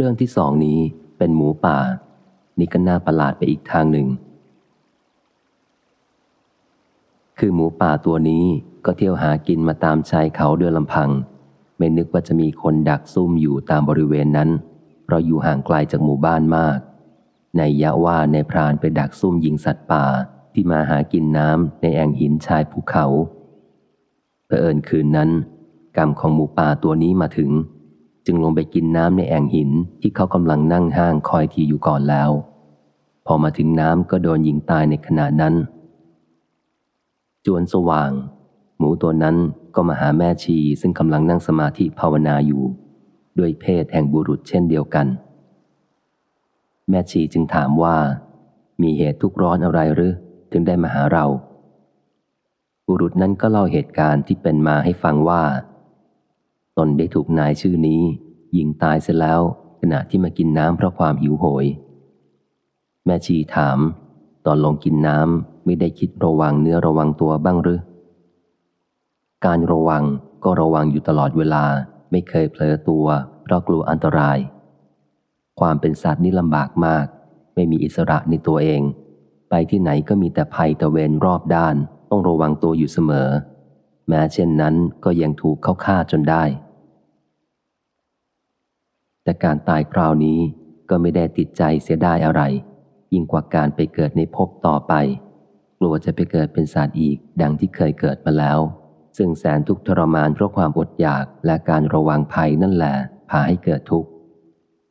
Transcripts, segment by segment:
รื่องที่สองนี้เป็นหมูป่า นี่ก็น่าประหลาดไปอีกทางหนึ่ง คือหมูป่าตัวนี้ก็เที่ยวหากินมาตามชายเขาด้วยลำพัง ไม่นึกว่าจะมีคนดักซุ่มอยู่ตามบริเวณนั้น เพราะอยู่ห่างไกลจากหมู่บ้านมาก ในยะว่าในพรานไปดักซุ่มยิงสัตว์ป่าที่มาหากินน้ำในแอ่งหินชายภูเขาเผอิญคืนนั้น กรรมของหมูป่าตัวนี้มาถึง จึงลงไปกินน้ำในแอ่งหินที่เขากำลังนั่งห้างคอยทีอยู่ก่อนแล้ว พอมาถึงน้ำก็โดนยิงตายในขณะนั้น จวนสว่าง หมูตัวนั้นก็มาหาแม่ชีซึ่งกำลังนั่งสมาธิภาวนาอยู่ ด้วยเพศแห่งบุรุษเช่นเดียวกัน แม่ชีจึงถามว่า มีเหตุทุกข์ร้อนอะไรหรือถึงได้มาหาเรา บุรุษนั้นก็เล่าเหตุการณ์ที่เป็นมาให้ฟังว่า นได้ถูกนายชื่อนี้ ยิงตายเสียแล้วขณะที่มากินน้ำเพราะความหิวโหย แม่ชีถาม ตอนลงกินน้ำไม่ได้คิดระวังเนื้อระวังตัวบ้างหรือการระวังก็ระวังอยู่ตลอดเวลาไม่เคยเผลอตัว เพราะกลัวอันตราย ความเป็นสัตว์นี่ลำบากมาก ไม่มีอิสระในตัวเอง ไปที่ไหนก็มีแต่ภัยตะเวนรอบด้าน ต้องระวังตัวอยู่เสมอ แม้เช่นนั้นก็ยังถูกเข้าฆ่าจนได้ แต่การตายคราวนี้ก็ไม่ได้ติดใจเสียดายอะไร ยิ่งกว่าการไปเกิดในภพต่อไป กลัวจะไปเกิดเป็นสัตว์อีกดังที่เคยเกิดมาแล้ว ซึ่งแสนทุกข์ทรมานเพราะความอดอยากและการระวังภัยนั่นแหละพาให้เกิดทุกข์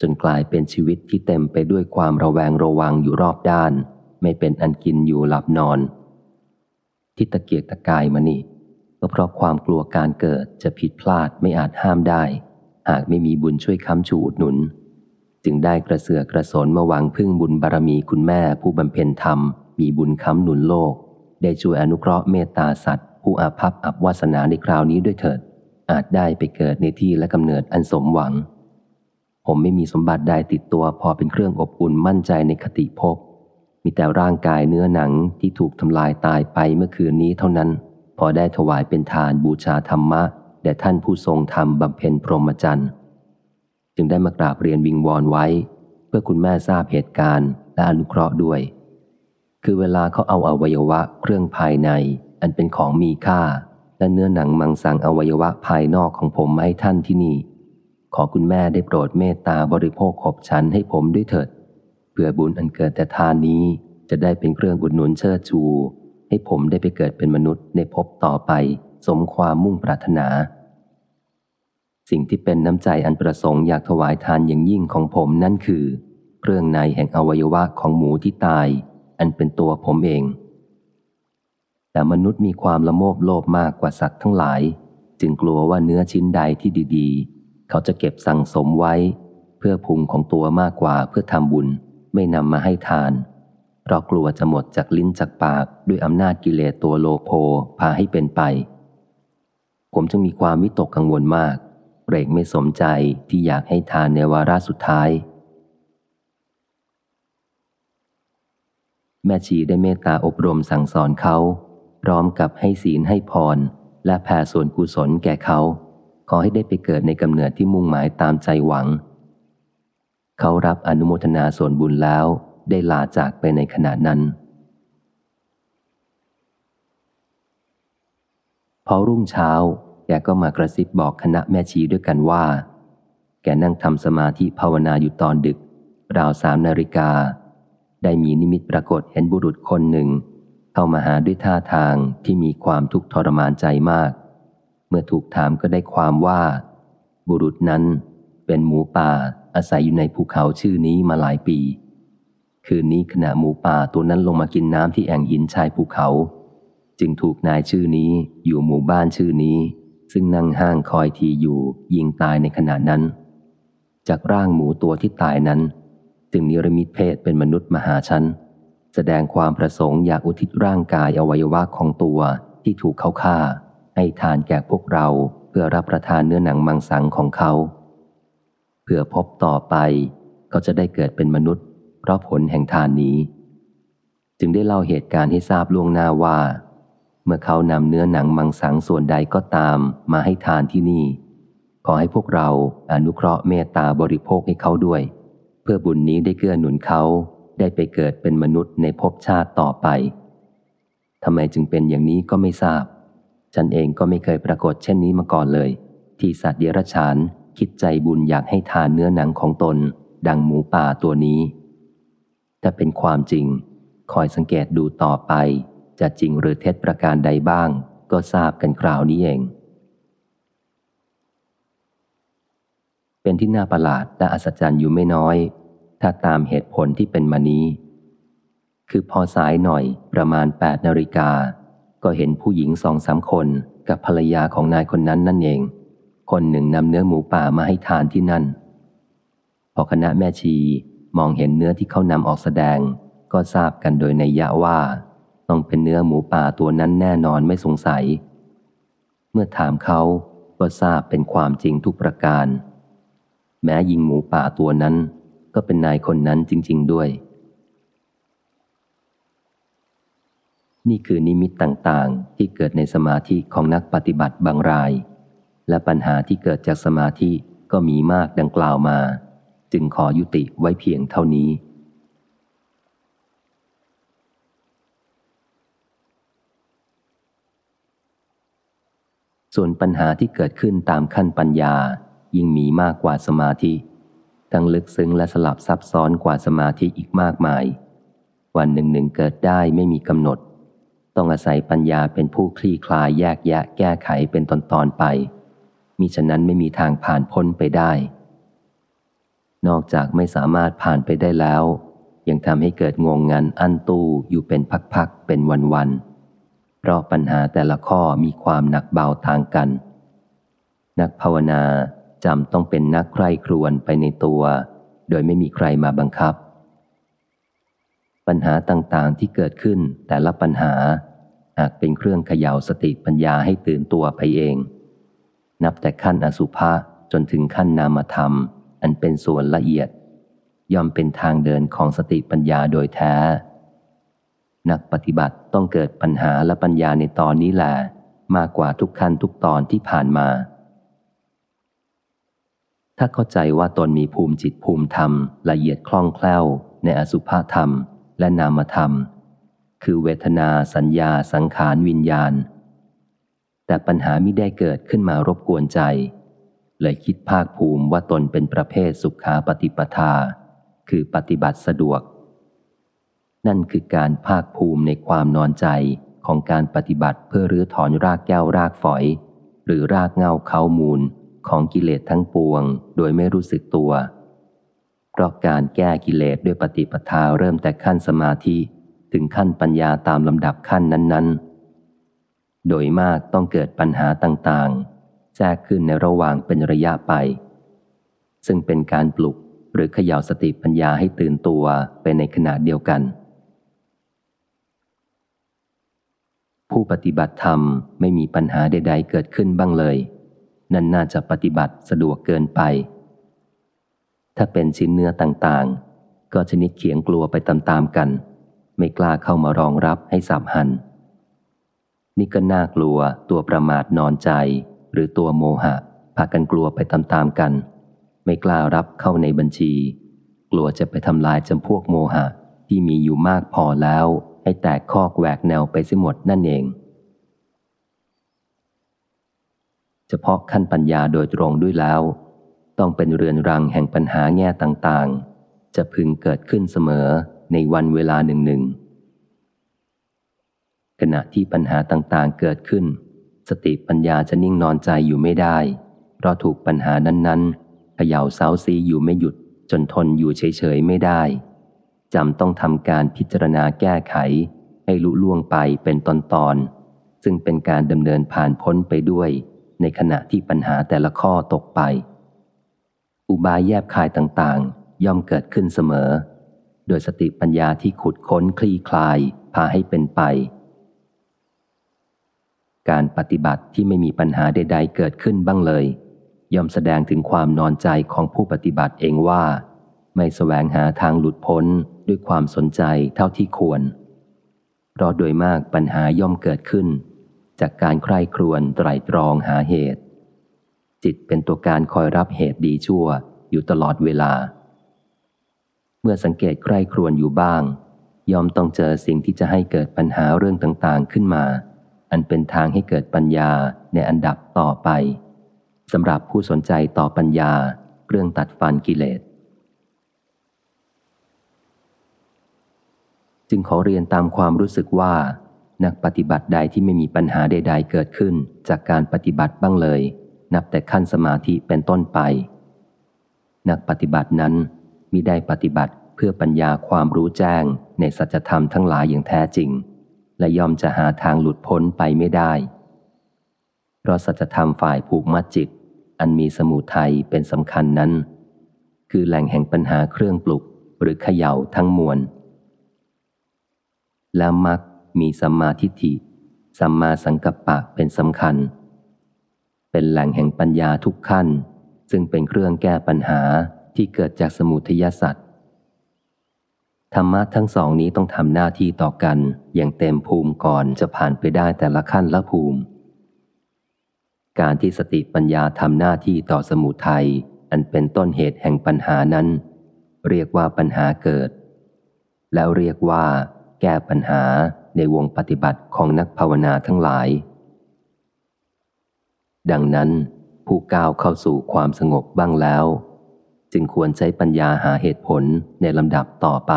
จนกลายเป็นชีวิตที่เต็มไปด้วยความระแวงระวังอยู่รอบด้าน ไม่เป็นอันกินอยู่หลับนอน ที่ตะเกียกตะกายมานี่ก็เพราะความกลัวการเกิดจะผิดพลาดไม่อาจห้ามได้ หากไม่มีบุญช่วยค้ำชูอุดหนุน จึงได้กระเสือกกระสนมาหวังพึ่งบุญบารมีคุณแม่ผู้บำเพ็ญธรรม มีบุญค้ำหนุนโลก ได้ช่วยอนุเคราะห์เมตตาสัตว์ ผู้อาภัพอับวาสนาในคราวนี้ด้วยเถิด อาจได้ไปเกิดในที่และกำเนิดอันสมหวัง ผมไม่มีสมบัติใดติดตัวพอเป็นเครื่องอบอุ่นมั่นใจในคติภพมีแต่ร่างกายเนื้อหนังที่ถูกทำลายตายไปเมื่อคืนนี้เท่านั้น พอได้ถวายเป็นทานบูชาธรรมะ แด่ท่านผู้ทรงธรรมบำเพ็ญพรหมจรรย์ จึงได้มากราบเรียนวิงวอนไว้ เพื่อคุณแม่ทราบเหตุการณ์และอนุเคราะห์ด้วย คือเวลาเขาเอาอวัยวะเครื่องภายใน อันเป็นของมีค่า และเนื้อหนังมังสังอวัยวะภายนอกของผมมาให้ท่านที่นี่ ขอคุณแม่ได้โปรดเมตตาบริโภคขบฉันให้ผมด้วยเถิดเพื่อบุญอันเกิดแต่ทานนี้จะได้เป็นเครื่องอุดหนุนเชิดชู ให้ผมได้ไปเกิดเป็นมนุษย์ในภพต่อไป สมความมุ่งปรารถนา สิ่งที่เป็นน้ำใจอันประสงค์อยากถวายทานอย่างยิ่งของผมนั่นคือ เครื่องในแห่งอวัยวะของหมูที่ตาย อันเป็นตัวผมเอง แต่มนุษย์มีความละโมบโลภมากกว่าสัตว์ทั้งหลาย จึงกลัวว่าเนื้อชิ้นใดที่ดี ๆ เขาจะเก็บสั่งสมไว้ เพื่อพุงของตัวมากกว่าเพื่อทำบุญไม่นำมาให้ทานเพราะกลัวจะหมดจากลิ้นจากปากด้วยอำนาจกิเลสตัวโลโพพาให้เป็นไป ผมจึงมีความวิตกกังวลมากเบรกไม่สมใจที่อยากให้ทานในวาระสุดท้าย แม่ชีได้เมตตาอบรมสั่งสอนเขา พร้อมกับให้ศีลให้พร และแผ่ส่วนกุศลแก่เขา ขอให้ได้ไปเกิดในกำเนิดที่มุ่งหมายตามใจหวัง เขารับอนุโมทนาส่วนบุญแล้วได้ลาจากไปในขณะนั้น พอรุ่งเช้า แกก็มากระซิบบอกคณะแม่ชีด้วยกันว่า แกนั่งทำสมาธิภาวนาอยู่ตอนดึก ราวสามนาฬิกา ได้มีนิมิตปรากฏเห็นบุรุษคนหนึ่ง เข้ามาหาด้วยท่าทางที่มีความทุกข์ทรมานใจมาก เมื่อถูกถามก็ได้ความว่า บุรุษนั้นเป็นหมูป่าอาศัยอยู่ในภูเขาชื่อนี้มาหลายปี คืนนี้ขณะหมูป่าตัวนั้นลงมากินน้ำที่แอ่งหินชายภูเขา จึงถูกนายชื่อนี้อยู่หมู่บ้านชื่อนี้ ซึ่งนั่งห้างคอยทีอยู่ยิงตายในขณะนั้น จากร่างหมูตัวที่ตายนั้น จึงนิรมิตเพศเป็นมนุษย์มหาชันแสดงความประสงค์อยากอุทิศร่างกายอวัยวะของตัวที่ถูกเขาฆ่า ให้ทานแก่พวกเราเพื่อรับประทานเนื้อหนังมังสังของเขา เพื่อพบต่อไปก็จะได้เกิดเป็นมนุษย์เพราะผลแห่งทานนี้ จึงได้เล่าเหตุการณ์ให้ทราบล่วงหน้าว่า มื่อเขานำเนื้อหนังมังสังส่วนใดก็ตามมาให้ทานที่นี่ ขอให้พวกเราอนุเคราะห์เมตตาบริโภคให้เขาด้วย เพื่อบุญนี้ได้เกื้อหนุนเขาได้ไปเกิดเป็นมนุษย์ในภพชาติต่อไปทำไมจึงเป็นอย่างนี้ก็ไม่ทราบ ฉันเองก็ไม่เคยปรากฏเช่นนี้มาก่อนเลย ที่สัตว์เดรัจฉานคิดใจบุญอยากให้ทานเนื้อหนังของตน ดังหมูป่าตัวนี้ ถ้าเป็นความจริง คอยสังเกตดูต่อไป จะจริงหรือเท็จประการใดบ้าง ก็ทราบกันคราวนี้เอง เป็นที่น่าประหลาดและอัศจรรย์อยู่ไม่น้อย ถ้าตามเหตุผลที่เป็นมานี้ คือพอสายหน่อยประมาณแปดนาฬิกา ก็เห็นผู้หญิงสองสามคนกับภรรยาของนายคนนั้นนั่นเอง คนหนึ่งนำเนื้อหมูป่ามาให้ทานที่นั่น พอคณะแม่ชีมองเห็นเนื้อที่เขานำออกแสดง ก็ทราบกันโดยในยะว่า ต้องเป็นเนื้อหมูป่าตัวนั้นแน่นอนไม่สงสัย เมื่อถามเขาก็ทราบเป็นความจริงทุกประการ แม้ยิงหมูป่าตัวนั้น ก็เป็นนายคนนั้นจริง ๆด้วย นี่คือนิมิตต่างๆ ที่เกิดในสมาธิของนักปฏิบัติบางราย และปัญหาที่เกิดจากสมาธิก็มีมากดังกล่าวมา จึงขอยุติไว้เพียงเท่านี้ ส่วนปัญหาที่เกิดขึ้นตามขั้นปัญญา ยิ่งมีมากกว่าสมาธิ ทั้งลึกซึ้งและสลับซับซ้อนกว่าสมาธิอีกมากมาย วันหนึ่งหนึ่งเกิดได้ไม่มีกำหนด ต้องอาศัยปัญญาเป็นผู้คลี่คลายแยกแยะแก้ไขเป็นตอนๆไป มิฉะนั้นไม่มีทางผ่านพ้นไปได้ นอกจากไม่สามารถผ่านไปได้แล้ว ยังทำให้เกิดงงงันอั้นตู้อยู่เป็นพักๆเป็นวันๆ เพราะปัญหาแต่ละข้อมีความหนักเบาทางกัน นักภาวนาจำต้องเป็นนักใคร่ครวญไปในตัว โดยไม่มีใครมาบังคับ ปัญหาต่างๆที่เกิดขึ้นแต่ละปัญหาอาจเป็นเครื่องเขย่าสติปัญญาให้ตื่นตัวไปเอง นับแต่ขั้นอสุภะจนถึงขั้นนามธรรม อันเป็นส่วนละเอียด ย่อมเป็นทางเดินของสติปัญญาโดยแท้ นักปฏิบัติต้องเกิดปัญหาและปัญญาในตอนนี้แหละมากกว่าทุกขั้นทุกตอนที่ผ่านมา ถ้าเข้าใจว่าตนมีภูมิจิตภูมิธรรมละเอียดคล่องแคล่ว ในอสุภธรรม และนามธรรม คือเวทนาสัญญาสังขารวิญญาณ แต่ปัญหาไม่ได้เกิดขึ้นมารบกวนใจ เลยคิดภาคภูมิว่าตนเป็นประเภทสุขาปฏิปทา คือปฏิบัติสะดวก นั่นคือการภาคภูมิในความนอนใจของการปฏิบัติเพื่อรื้อถอนรากแก้วรากฝอย หรือรากเงาเขามูลของกิเลสทั้งปวง โดยไม่รู้สึกตัวเพราะการแก้กิเลสด้วยปฏิปทาเริ่มแต่ขั้นสมาธิถึงขั้นปัญญาตามลำดับขั้นนั้น ๆ โดยมากต้องเกิดปัญหาต่างๆ แทรกขึ้นในระหว่างเป็นระยะไป ซึ่งเป็นการปลุกหรือเขย่าสติปัญญาให้ตื่นตัวไปในขณะเดียวกัน ผู้ปฏิบัติธรรมไม่มีปัญหาใด ๆ เกิดขึ้นบ้างเลย นั่นน่าจะปฏิบัติสะดวกเกินไป ถ้าเป็นชิ้นเนื้อต่างๆ ก็ชนิดเขียงกลัวไปตามๆกัน ไม่กล้าเข้ามารองรับให้สับหัน นี่ก็น่ากลัวตัวประมาทนอนใจ หรือตัวโมหะพากันกลัวไปตามๆกัน ไม่กล้ารับเข้าในบัญชี กลัวจะไปทำลายจำพวกโมหะที่มีอยู่มากพอแล้ว ให้แตกคอกแหวกแนวไปสิหมดนั่นเอง เฉพาะขั้นปัญญาโดยตรงด้วยแล้ว ต้องเป็นเรือนรังแห่งปัญหาแง่ต่างๆ จะพึงเกิดขึ้นเสมอในวันเวลาหนึ่งหนึ่งขณะที่ปัญหาต่างๆเกิดขึ้น สติปัญญาจะนิ่งนอนใจอยู่ไม่ได้ เพราะถูกปัญหานั้นๆเขย่าเซาซีอยู่ไม่หยุดจนทนอยู่เฉยๆไม่ได้ จำต้องทำการพิจารณาแก้ไข ให้ลุล่วงไปเป็นตอนๆซึ่งเป็นการดำเนินผ่านพ้นไปด้วย ในขณะที่ปัญหาแต่ละข้อตกไป อุบายแยบคายต่างๆ ย่อมเกิดขึ้นเสมอ โดยสติปัญญาที่ขุดค้นคลี่คลายพาให้เป็นไป การปฏิบัติที่ไม่มีปัญหาใด ๆ เกิดขึ้นบ้างเลย ย่อมแสดงถึงความนอนใจของผู้ปฏิบัติเองว่า ไม่แสวงหาทางหลุดพ้น ด้วยความสนใจเท่าที่ควร เพราะโดยมากปัญหาย่อมเกิดขึ้น จากการใคร่ครวญไตรตรองหาเหตุ จิตเป็นตัวการคอยรับเหตุดีชั่วอยู่ตลอดเวลา เมื่อสังเกตใคร่ครวญอยู่บ้างยอมต้องเจอสิ่งที่จะให้เกิดปัญหาเรื่องต่างๆขึ้นมา อันเป็นทางให้เกิดปัญญาในอันดับต่อไปสำหรับผู้สนใจต่อปัญญาเรื่องตัดฟันกิเลส จึงขอเรียนตามความรู้สึกว่า นักปฏิบัติใดที่ไม่มีปัญหาใด ๆ เกิดขึ้นจากการปฏิบัติบ้างเลย นับแต่ขั้นสมาธิเป็นต้นไป นักปฏิบัตินั้นมิได้ปฏิบัติเพื่อปัญญาความรู้แจ้งในสัจธรรมทั้งหลายอย่างแท้จริง และยอมจะหาทางหลุดพ้นไปไม่ได้ เพราะสัจธรรมฝ่ายผูกมัดจิต อันมีสมุทัยเป็นสำคัญนั้น คือแหล่งแห่งปัญหาเครื่องปลุกหรือเขย่าทั้งมวล และมักมีสัมมาทิฏฐิ สัมมาสังกัปปะเป็นสำคัญ เป็นแหล่งแห่งปัญญาทุกขั้น ซึ่งเป็นเครื่องแก้ปัญหาที่เกิดจากสมุทยสัตว์ธรรมะทั้งสองนี้ต้องทำหน้าที่ต่อกันอย่างเต็มภูมิก่อนจะผ่านไปได้แต่ละขั้นละภูมิ การที่สติปัญญาทำหน้าที่ต่อสมุทัยอันเป็นต้นเหตุแห่งปัญหานั้น เรียกว่าปัญหาเกิด แล้วเรียกว่า แก้ปัญหาในวงปฏิบัติของนักภาวนาทั้งหลาย ดังนั้น ผู้ก้าวเข้าสู่ความสงบบ้างแล้ว จึงควรใช้ปัญญาหาเหตุผลในลำดับต่อไป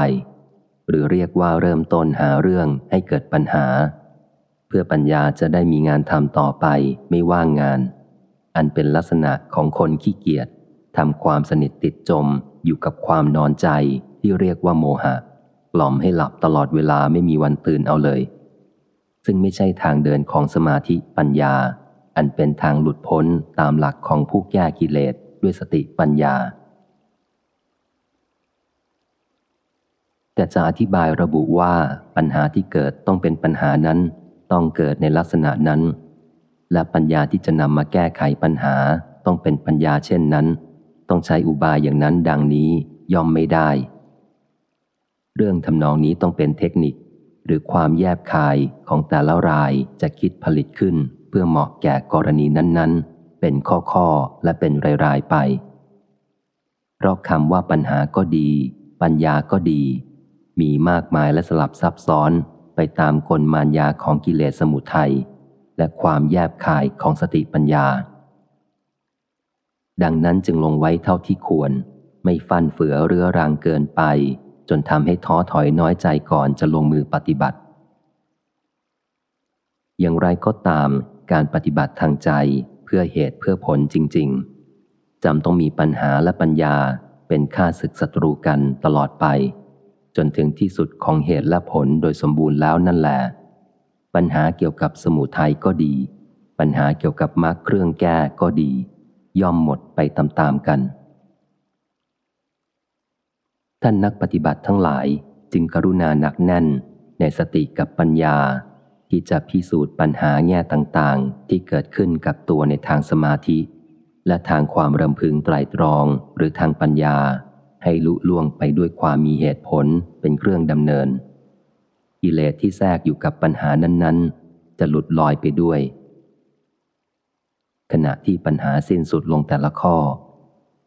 หรือเรียกว่าเริ่มต้นหาเรื่องให้เกิดปัญหา เพื่อปัญญาจะได้มีงานทำต่อไปไม่ว่างงาน อันเป็นลักษณะของคนขี้เกียจทำความสนิทติดจมอยู่กับความนอนใจที่เรียกว่าโมหะ กล่อมให้หลับตลอดเวลาไม่มีวันตื่นเอาเลย ซึ่งไม่ใช่ทางเดินของสมาธิปัญญา อันเป็นทางหลุดพ้นตามหลักของผู้แก้กิเลสด้วยสติปัญญา แต่จะอธิบายระบุว่าปัญหาที่เกิดต้องเป็นปัญหานั้น ต้องเกิดในลักษณะนั้น และปัญญาที่จะนำมาแก้ไขปัญหาต้องเป็นปัญญาเช่นนั้น ต้องใช้อุบายอย่างนั้นดังนี้ย่อมไม่ได้ เรื่องทำนองนี้ต้องเป็นเทคนิค หรือความแยบคายของแต่ละรายจะคิดผลิตขึ้น เพื่อเหมาะแก่กรณีนั้นๆ เป็นข้อๆและเป็นรายๆไป เพราะคำว่าปัญหาก็ดี ปัญญาก็ดี มีมากมายและสลับซับซ้อนไปตามกลมารยาของกิเลสสมุทัยและความแยบคายของสติปัญญา ดังนั้นจึงลงไว้เท่าที่ควร ไม่ฟันเฟือเรื้อรังเกินไป จนทำให้ท้อถอยน้อยใจก่อนจะลงมือปฏิบัติ อย่างไรก็ตามการปฏิบัติทางใจเพื่อเหตุเพื่อผลจริง ๆจำต้องมีปัญหาและปัญญาเป็นค่าศึกศัตรูกันตลอดไป จนถึงที่สุดของเหตุและผลโดยสมบูรณ์แล้วนั่นแหละปัญหาเกี่ยวกับสมุทัยก็ดี ปัญหาเกี่ยวกับมรรคเครื่องแก้ก็ดี ย่อมหมดไปตามๆกัน ท่านนักปฏิบัติทั้งหลายจึงกรุณาหนักแน่น ในสติกับปัญญา ที่จะพิสูจน์ปัญหาแง่ต่างๆ ที่เกิดขึ้นกับตัวในทางสมาธิ และทางความรำพึงไตรตรองหรือทางปัญญา ให้ลุล่วงไปด้วยความมีเหตุผลเป็นเครื่องดำเนินกิเลสที่แทรกอยู่กับปัญหานั้นๆ จะหลุดลอยไปด้วย ขณะที่ปัญหาสิ้นสุดลงแต่ละข้อ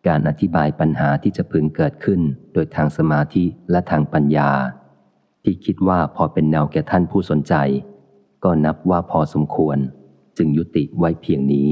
การอธิบายปัญหาที่จะพึงเกิดขึ้นโดยทางสมาธิและทางปัญญา ที่คิดว่าพอเป็นแนวแก่ท่านผู้สนใจ ก็นับว่าพอสมควร จึงยุติไว้เพียงนี้